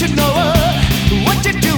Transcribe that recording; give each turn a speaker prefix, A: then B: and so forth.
A: you know her? What you do?